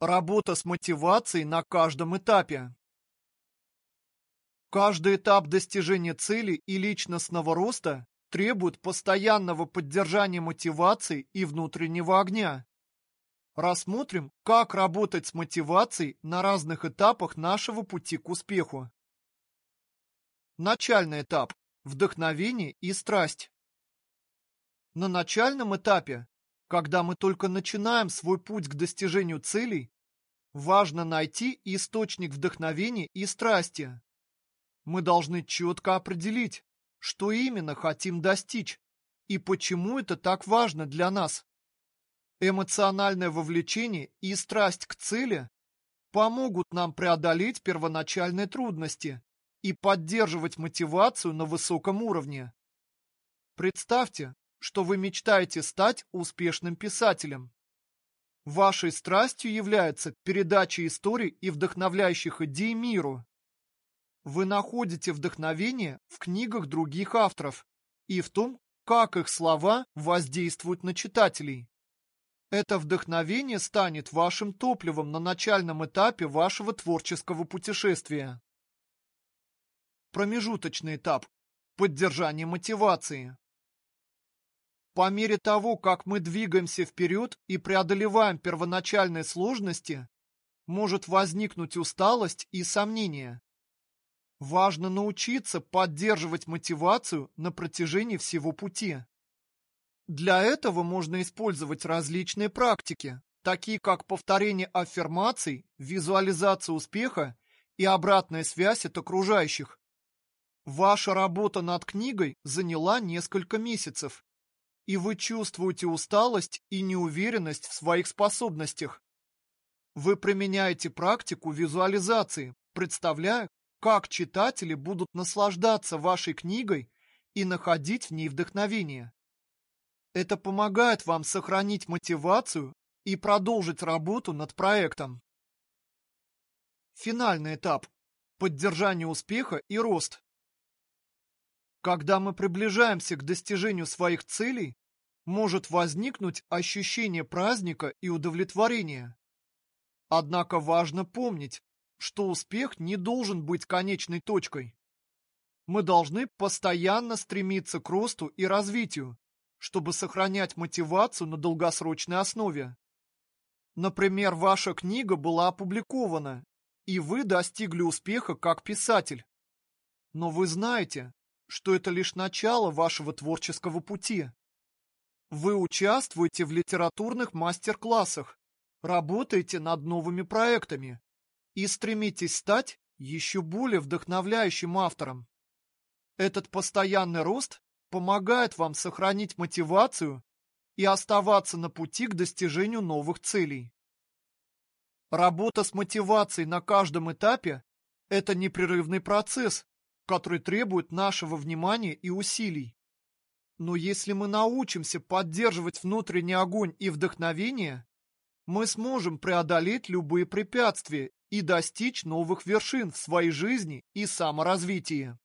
Работа с мотивацией на каждом этапе. Каждый этап достижения цели и личностного роста требует постоянного поддержания мотивации и внутреннего огня. Рассмотрим, как работать с мотивацией на разных этапах нашего пути к успеху. Начальный этап – вдохновение и страсть. На начальном этапе когда мы только начинаем свой путь к достижению целей, важно найти источник вдохновения и страсти. Мы должны четко определить, что именно хотим достичь и почему это так важно для нас. Эмоциональное вовлечение и страсть к цели помогут нам преодолеть первоначальные трудности и поддерживать мотивацию на высоком уровне. Представьте, что вы мечтаете стать успешным писателем. Вашей страстью является передача историй и вдохновляющих идей миру. Вы находите вдохновение в книгах других авторов и в том, как их слова воздействуют на читателей. Это вдохновение станет вашим топливом на начальном этапе вашего творческого путешествия. Промежуточный этап – поддержание мотивации. По мере того, как мы двигаемся вперед и преодолеваем первоначальные сложности, может возникнуть усталость и сомнение. Важно научиться поддерживать мотивацию на протяжении всего пути. Для этого можно использовать различные практики, такие как повторение аффирмаций, визуализация успеха и обратная связь от окружающих. Ваша работа над книгой заняла несколько месяцев и вы чувствуете усталость и неуверенность в своих способностях. Вы применяете практику визуализации, представляя, как читатели будут наслаждаться вашей книгой и находить в ней вдохновение. Это помогает вам сохранить мотивацию и продолжить работу над проектом. Финальный этап – поддержание успеха и рост. Когда мы приближаемся к достижению своих целей, может возникнуть ощущение праздника и удовлетворения. Однако важно помнить, что успех не должен быть конечной точкой. Мы должны постоянно стремиться к росту и развитию, чтобы сохранять мотивацию на долгосрочной основе. Например, ваша книга была опубликована, и вы достигли успеха как писатель. Но вы знаете, что это лишь начало вашего творческого пути. Вы участвуете в литературных мастер-классах, работаете над новыми проектами и стремитесь стать еще более вдохновляющим автором. Этот постоянный рост помогает вам сохранить мотивацию и оставаться на пути к достижению новых целей. Работа с мотивацией на каждом этапе – это непрерывный процесс, который требует нашего внимания и усилий. Но если мы научимся поддерживать внутренний огонь и вдохновение, мы сможем преодолеть любые препятствия и достичь новых вершин в своей жизни и саморазвитии.